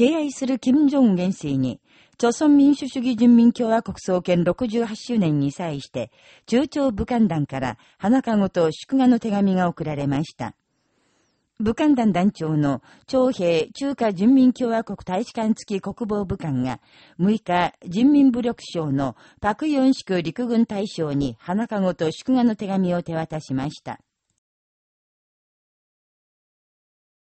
敬愛する金正恩元帥に、朝鮮民主主義人民共和国創建68周年に際して、中朝武漢団から花籠と祝賀の手紙が送られました。武漢団団長の徴兵中華人民共和国大使館付き国防武官が6日人民武力省のパクヨンシク陸軍大将に花籠と祝賀の手紙を手渡しました。